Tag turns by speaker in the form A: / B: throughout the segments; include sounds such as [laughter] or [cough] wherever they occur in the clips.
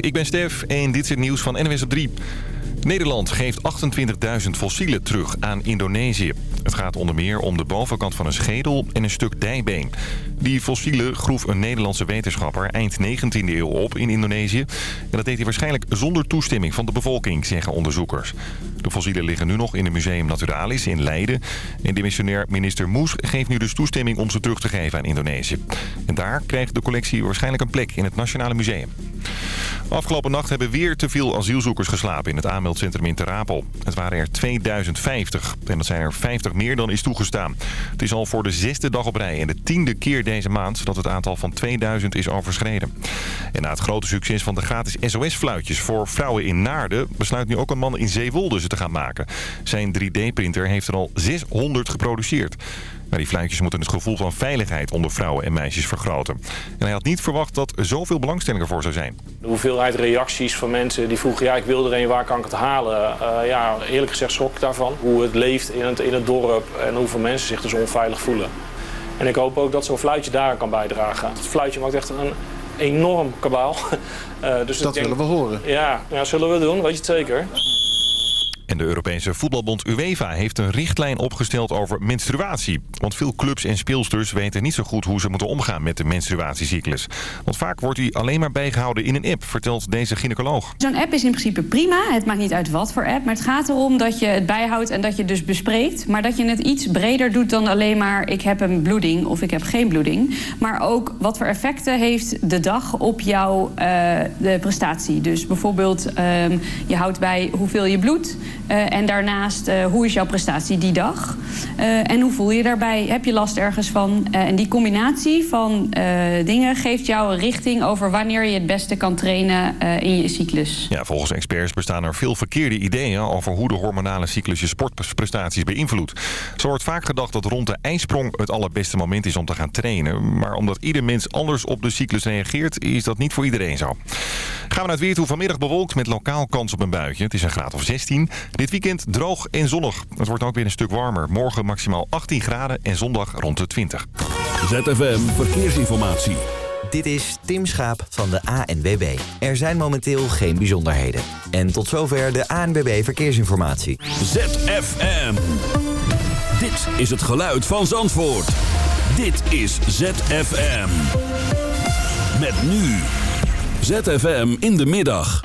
A: ik ben Stef en dit is het nieuws van NWS op 3. Nederland geeft 28.000 fossielen terug aan Indonesië. Het gaat onder meer om de bovenkant van een schedel en een stuk dijbeen. Die fossielen groef een Nederlandse wetenschapper eind 19e eeuw op in Indonesië. En dat deed hij waarschijnlijk zonder toestemming van de bevolking, zeggen onderzoekers. De fossielen liggen nu nog in het Museum Naturalis in Leiden. En demissionair minister Moes geeft nu dus toestemming om ze terug te geven aan Indonesië. En daar krijgt de collectie waarschijnlijk een plek in het Nationale Museum. Afgelopen nacht hebben weer te veel asielzoekers geslapen in het aanmeldcentrum in Terapel. Het waren er 2050 en dat zijn er 50 meer dan is toegestaan. Het is al voor de zesde dag op rij en de tiende keer deze maand dat het aantal van 2000 is overschreden. En na het grote succes van de gratis SOS-fluitjes voor vrouwen in Naarden... besluit nu ook een man in Zeewolde ze te gaan maken. Zijn 3D-printer heeft er al 600 geproduceerd. Maar die fluitjes moeten het gevoel van veiligheid onder vrouwen en meisjes vergroten. En hij had niet verwacht dat er zoveel belangstelling ervoor zou zijn.
B: De hoeveelheid reacties van mensen die vroegen, ja ik wil er een, waar kan ik het halen? Uh, ja, eerlijk gezegd schrok ik daarvan. Hoe het leeft in het, in het dorp en hoeveel mensen zich dus onveilig voelen. En ik hoop ook dat zo'n fluitje daar kan bijdragen. Het fluitje maakt echt een enorm kabaal.
C: Uh, [laughs] dus dat willen we horen.
B: Ja, ja, zullen we doen, weet je het zeker.
A: En de Europese voetbalbond UEFA heeft een richtlijn opgesteld over menstruatie. Want veel clubs en speelsters weten niet zo goed hoe ze moeten omgaan met de menstruatiecyclus. Want vaak wordt die alleen maar bijgehouden in een app, vertelt deze gynaecoloog.
D: Zo'n app is in principe prima. Het maakt niet uit wat voor app. Maar het gaat erom dat je het bijhoudt en dat je dus bespreekt. Maar dat je het iets breder doet dan alleen maar ik heb een bloeding of ik heb geen bloeding. Maar ook wat voor effecten heeft de dag op jouw uh, de prestatie. Dus bijvoorbeeld um, je houdt bij hoeveel je bloedt. Uh, en daarnaast, uh, hoe is jouw prestatie die dag? Uh, en hoe voel je daarbij? Heb je last ergens van? en die combinatie van dingen geeft jou een richting over wanneer je het beste kan trainen in je cyclus.
A: Ja, volgens experts bestaan er veel verkeerde ideeën over hoe de hormonale cyclus je sportprestaties beïnvloedt. Zo wordt vaak gedacht dat rond de ijsprong het allerbeste moment is om te gaan trainen. Maar omdat ieder mens anders op de cyclus reageert, is dat niet voor iedereen zo. Gaan we naar het weer toe. Vanmiddag bewolkt met lokaal kans op een buitje. Het is een graad of 16. Dit weekend droog en zonnig. Het wordt ook weer een stuk warmer. Morgen maximaal 18 graden en zondag rond de 20.
E: ZFM Verkeersinformatie.
F: Dit is Tim Schaap van de ANWB. Er zijn momenteel geen bijzonderheden. En tot zover de ANWB Verkeersinformatie.
E: ZFM. Dit is het geluid van Zandvoort. Dit is ZFM. Met nu. ZFM in de middag.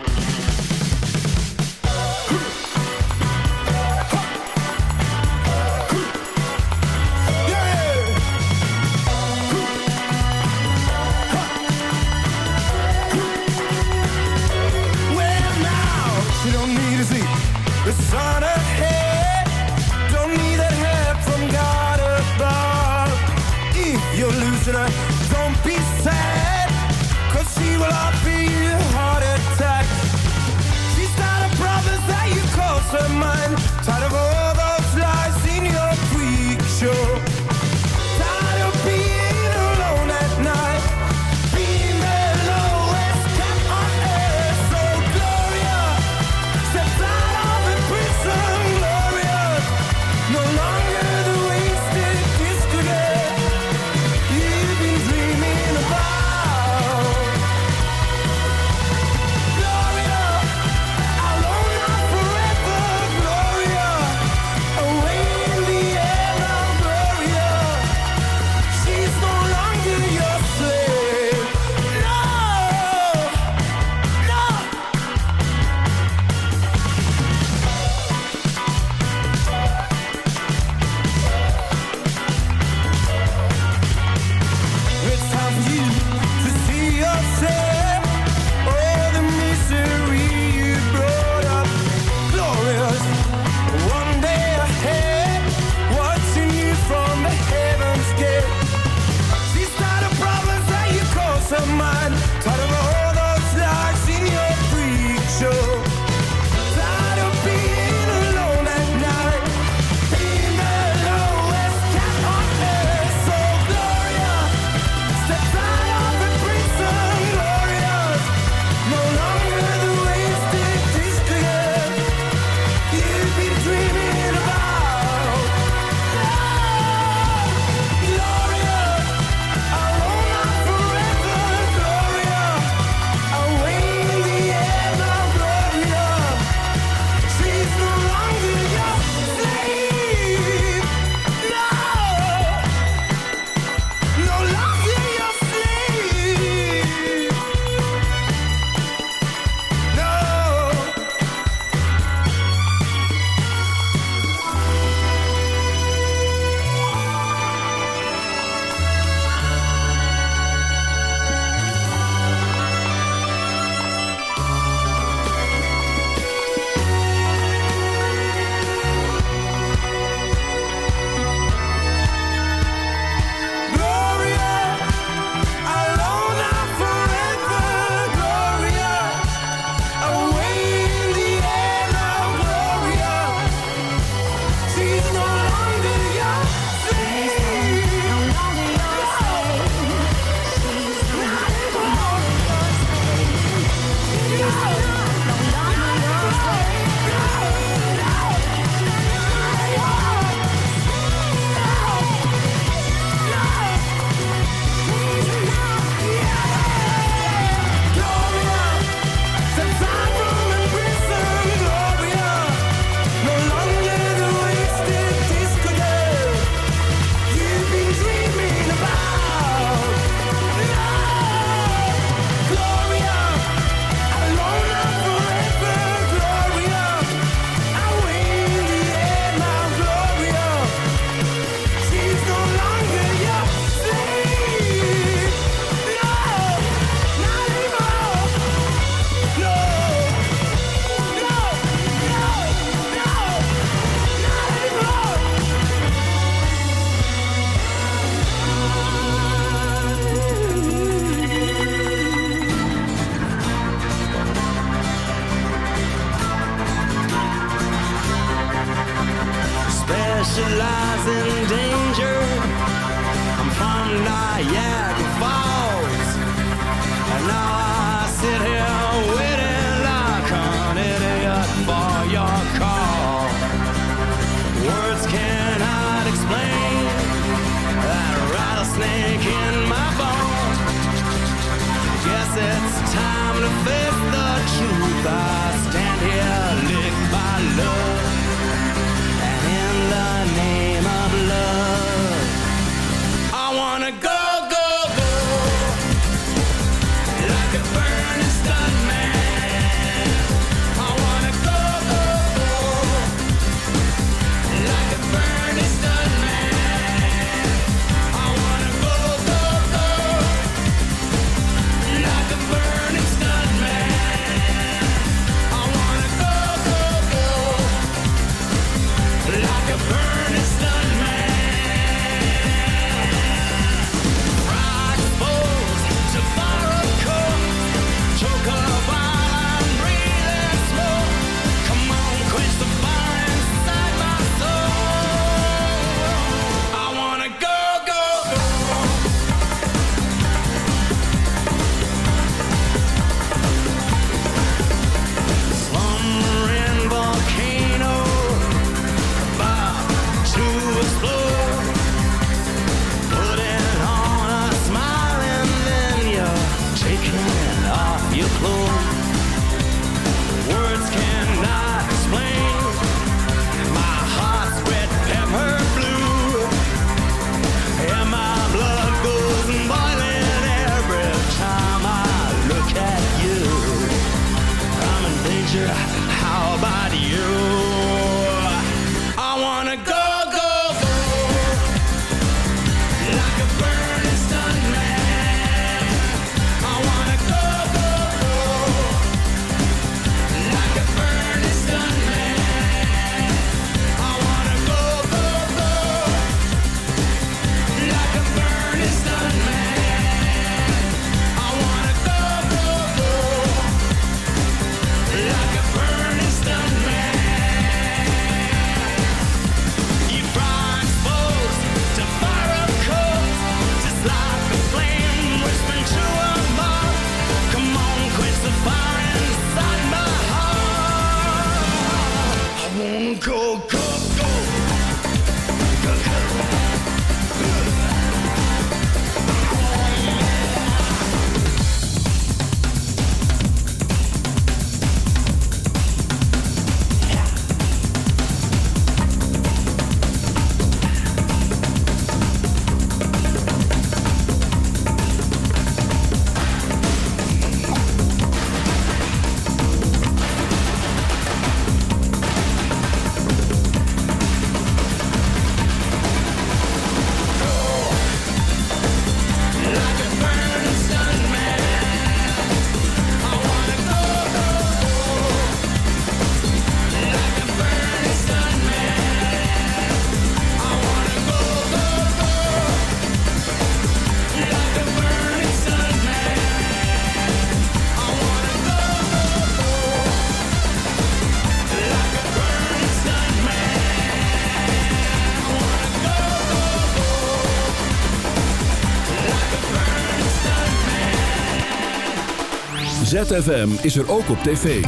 G: ZFM is er ook op tv.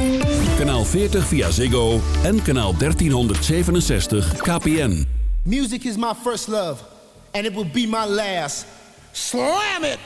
G: Kanaal 40 via Ziggo en kanaal 1367 KPN.
H: Music is my first love and it will be my last. Slam it!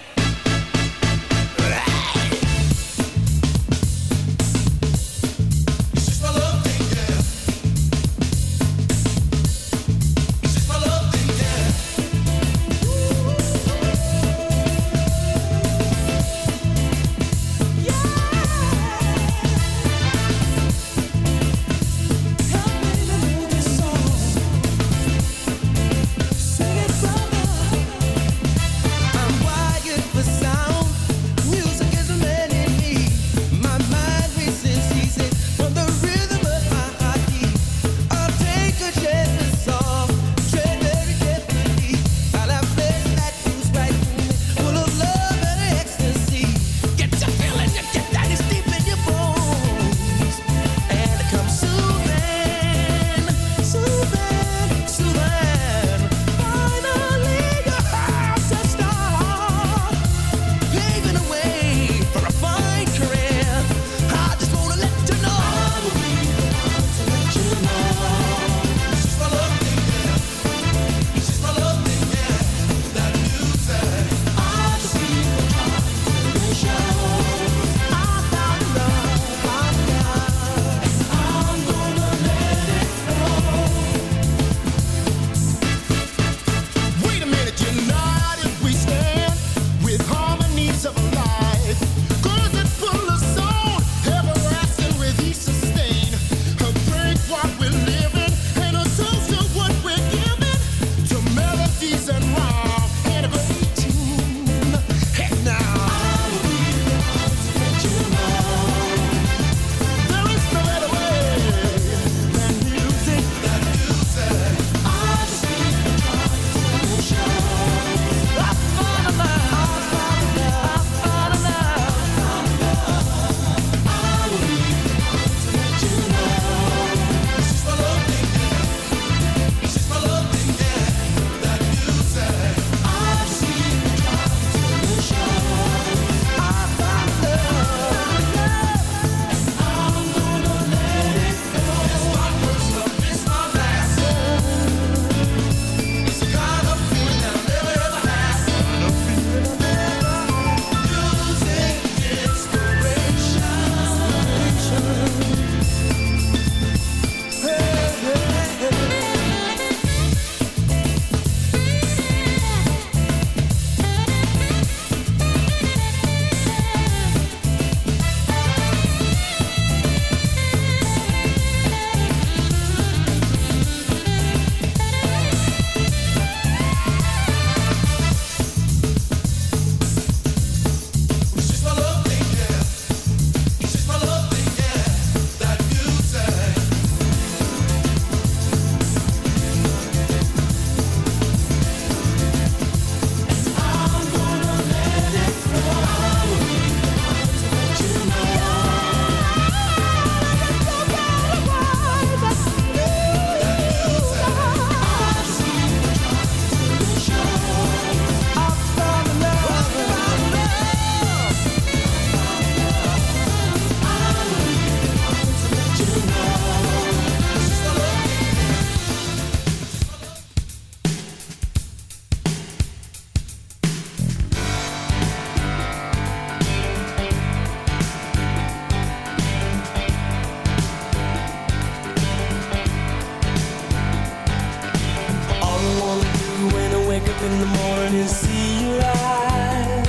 E: in the morning, see your eyes.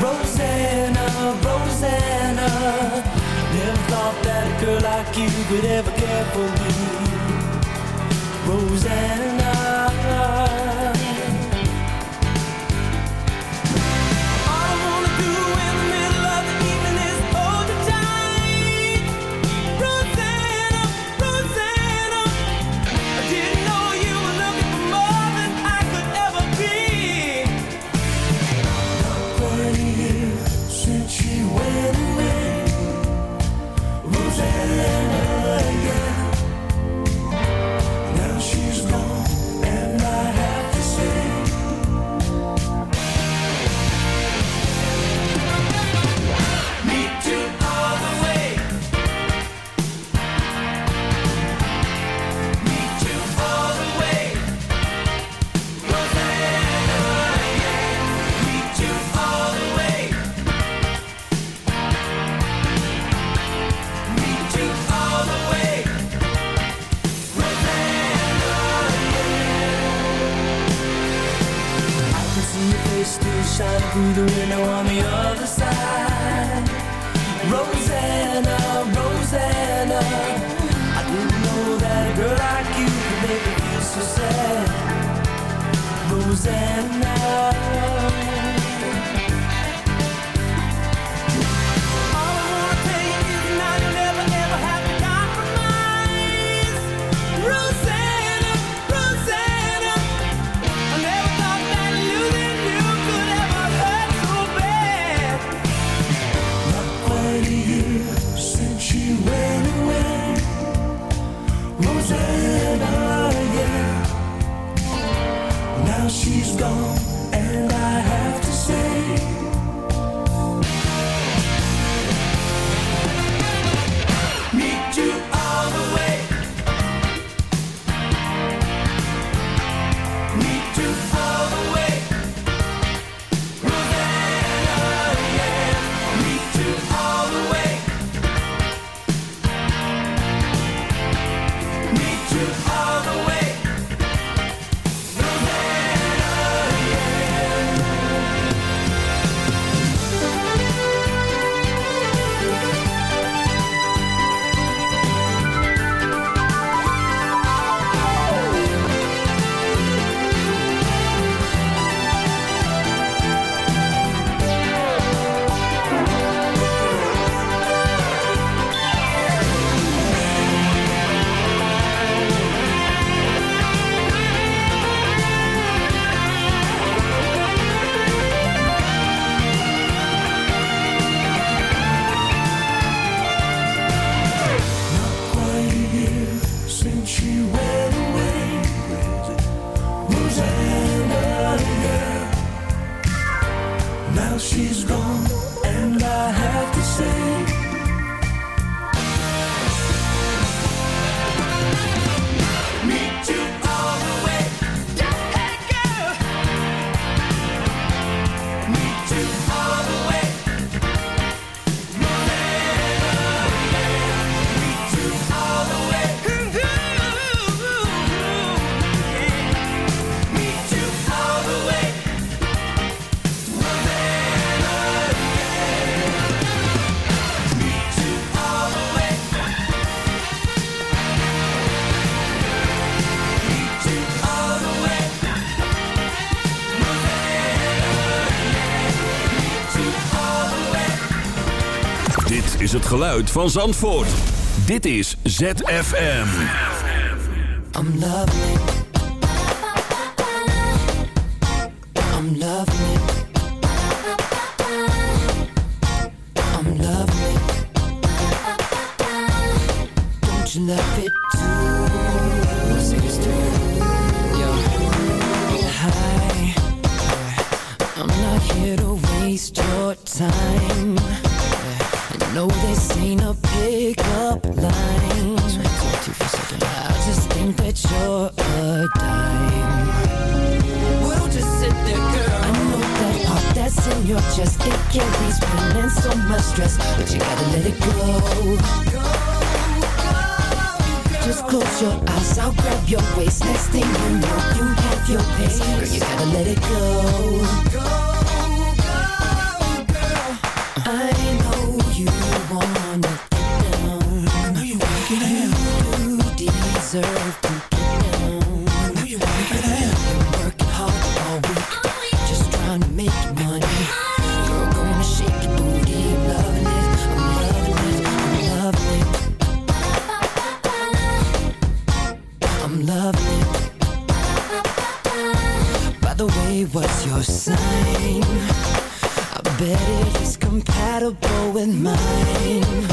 E: Rosanna, Rosanna, never thought that a girl like you could ever care for me. Rosanna.
G: van Zandvoort. Dit is ZFM.
E: I'm
I: What's your sign? I bet it is compatible with mine.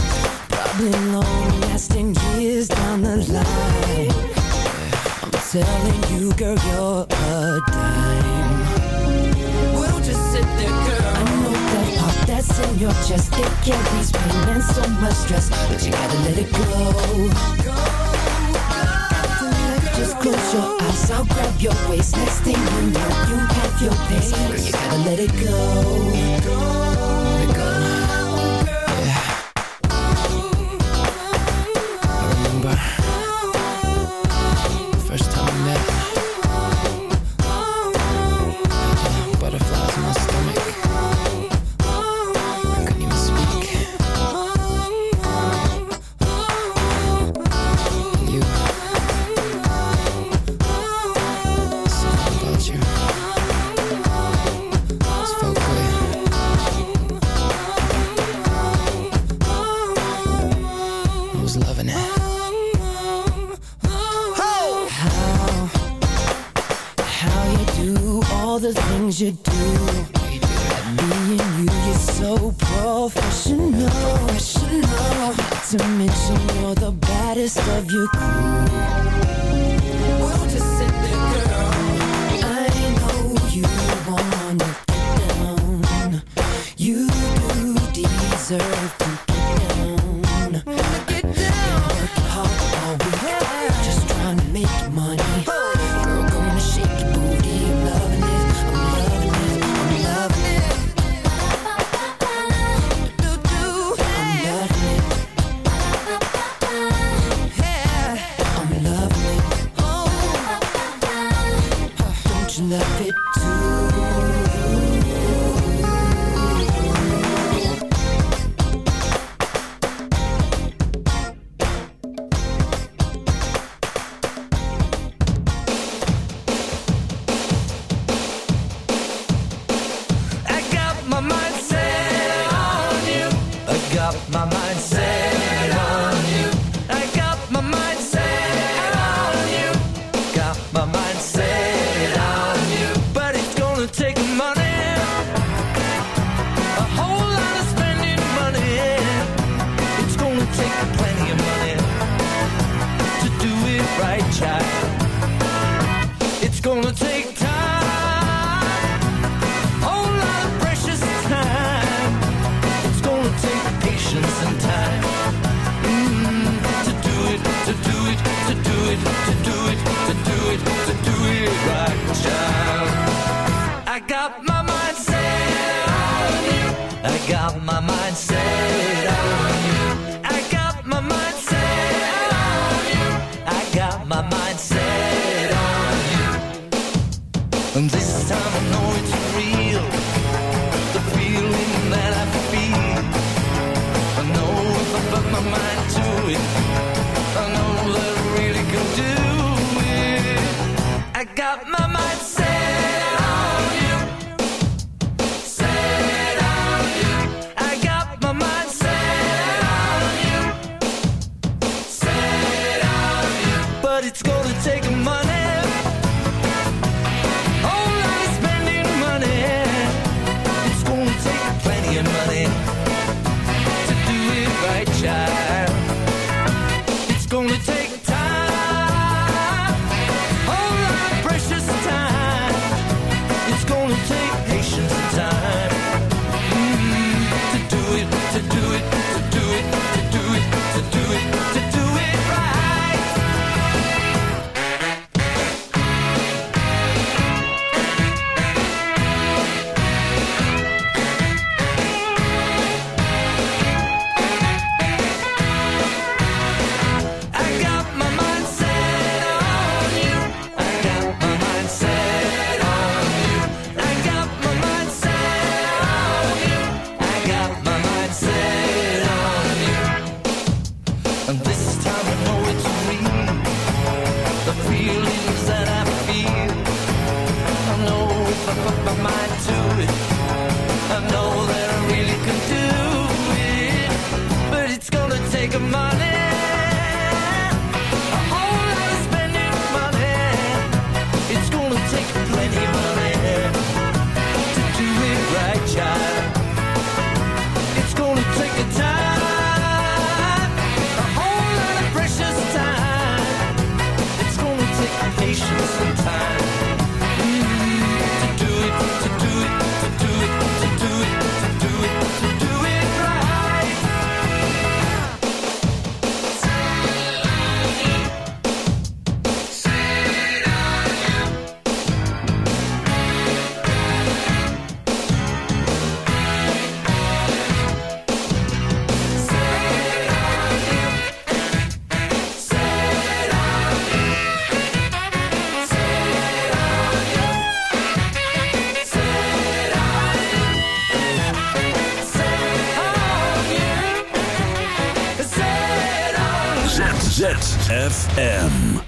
I: Probably long-lasting years down the line. I'm telling you, girl, you're a dime. We'll just sit there, girl. I know that heart that's in your chest It carries pain and so much stress. But you gotta let it go. go. Just close your eyes, I'll grab your waist. Next thing you know, you have your pace. Girl, you gotta let it go.
H: FM.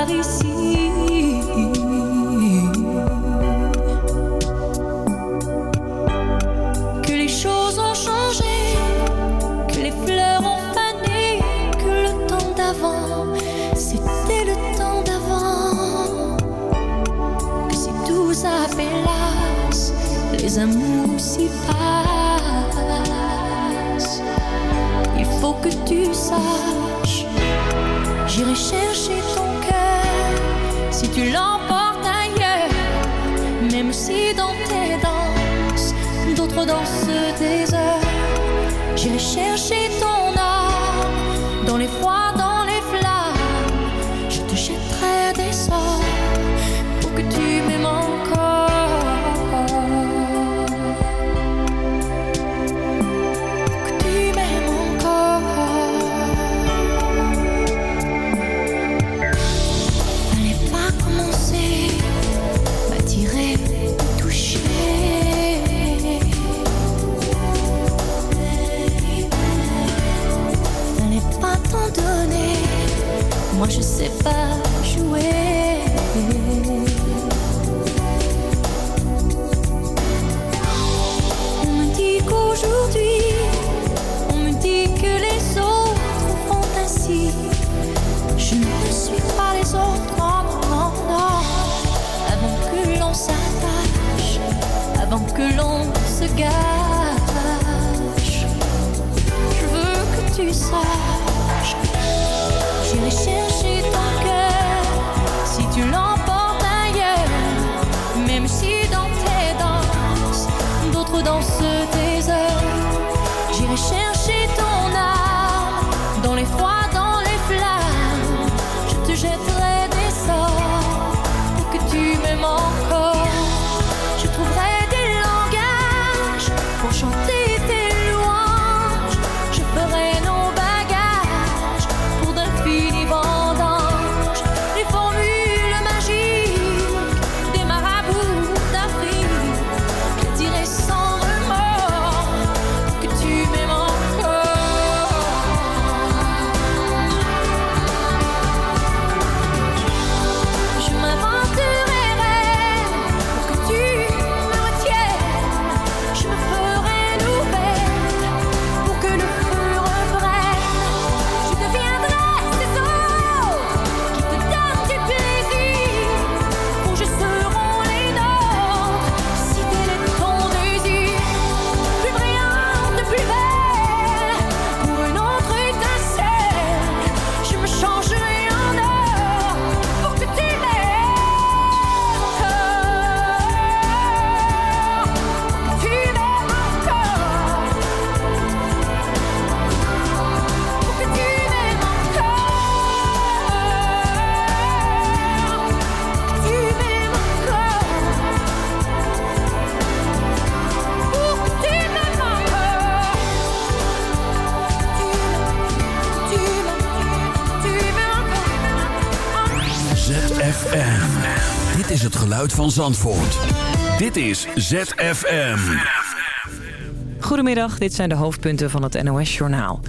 J: Paris. dans ce désert. J'irai chercher je veux que tu saches. J'irai chercher ton cœur si tu l'emportes ailleurs. Même si
H: Zandvoort. Dit is ZFM.
K: Goedemiddag, dit zijn de hoofdpunten van het NOS-journaal.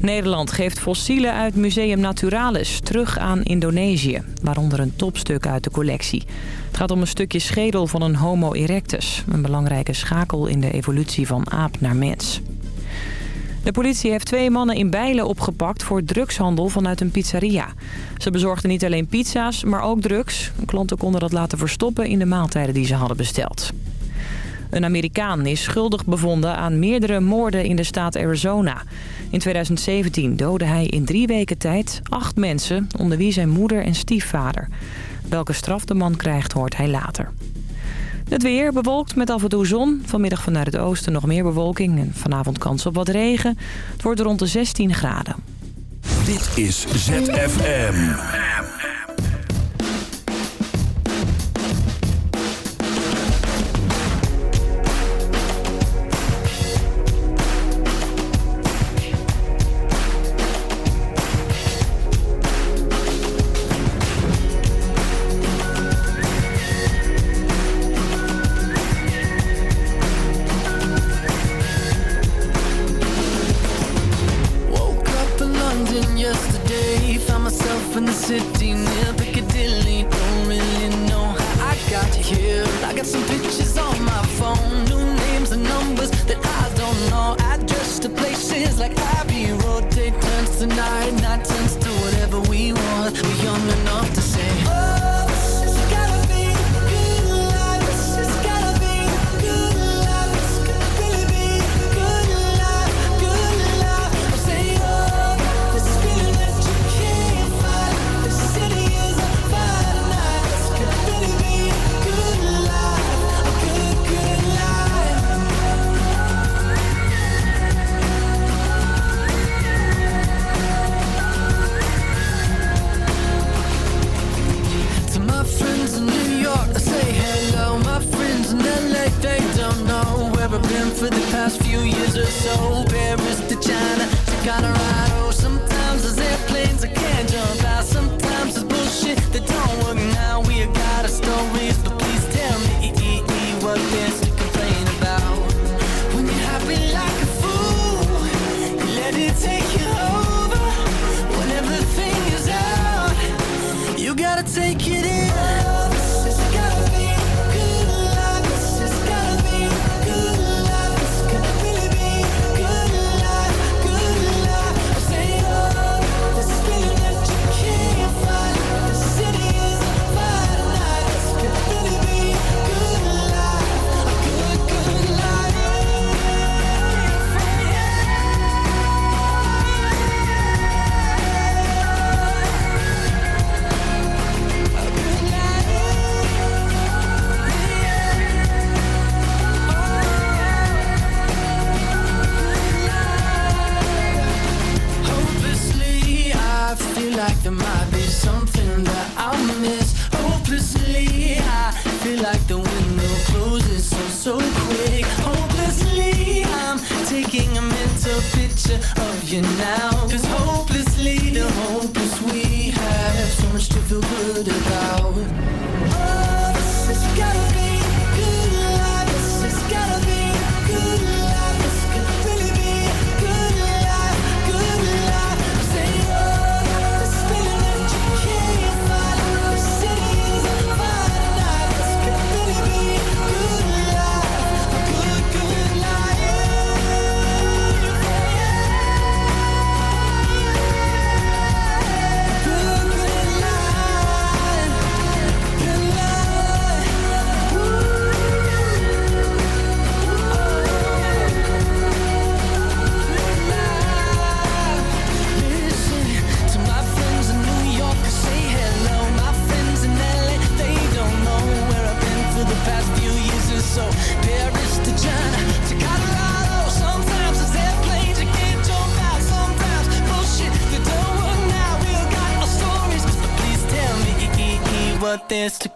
K: Nederland geeft fossielen uit Museum Naturalis terug aan Indonesië. Waaronder een topstuk uit de collectie. Het gaat om een stukje schedel van een homo erectus. Een belangrijke schakel in de evolutie van aap naar mens. De politie heeft twee mannen in Bijlen opgepakt voor drugshandel vanuit een pizzeria. Ze bezorgden niet alleen pizza's, maar ook drugs. Klanten konden dat laten verstoppen in de maaltijden die ze hadden besteld. Een Amerikaan is schuldig bevonden aan meerdere moorden in de staat Arizona. In 2017 doodde hij in drie weken tijd acht mensen, onder wie zijn moeder en stiefvader. Welke straf de man krijgt, hoort hij later. Het weer bewolkt met af en toe zon. Vanmiddag vanuit het oosten nog meer bewolking en vanavond kans op wat regen. Het wordt rond de 16 graden.
H: Dit is ZFM.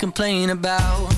I: complain about.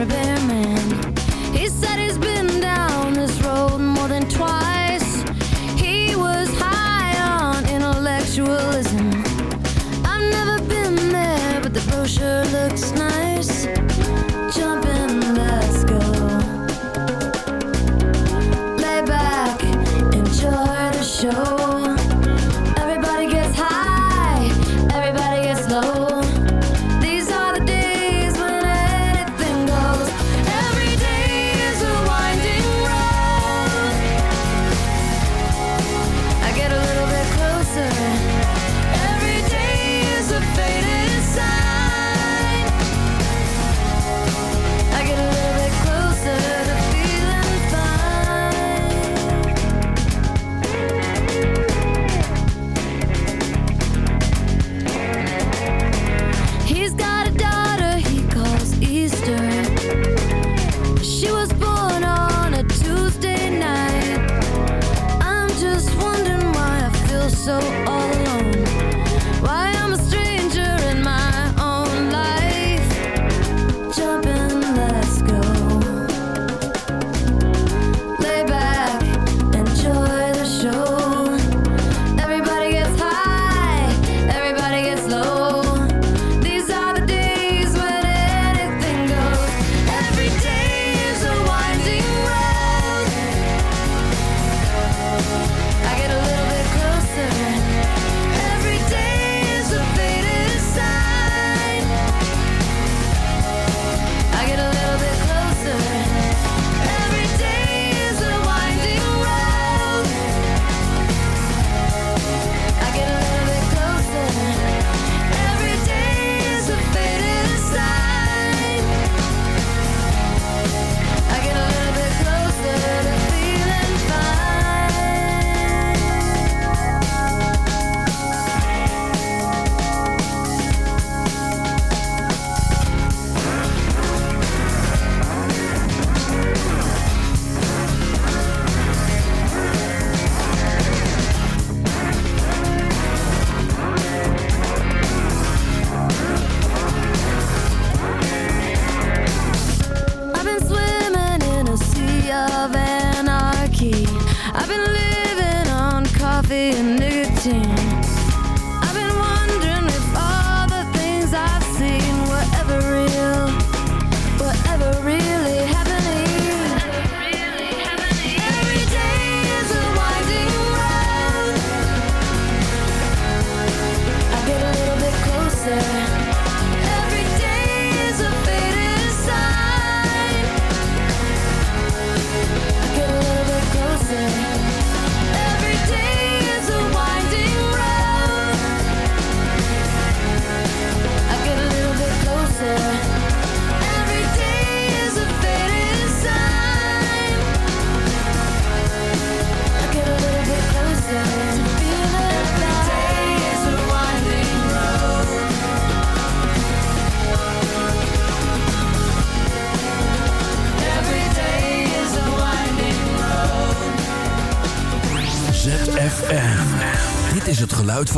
I: remember them.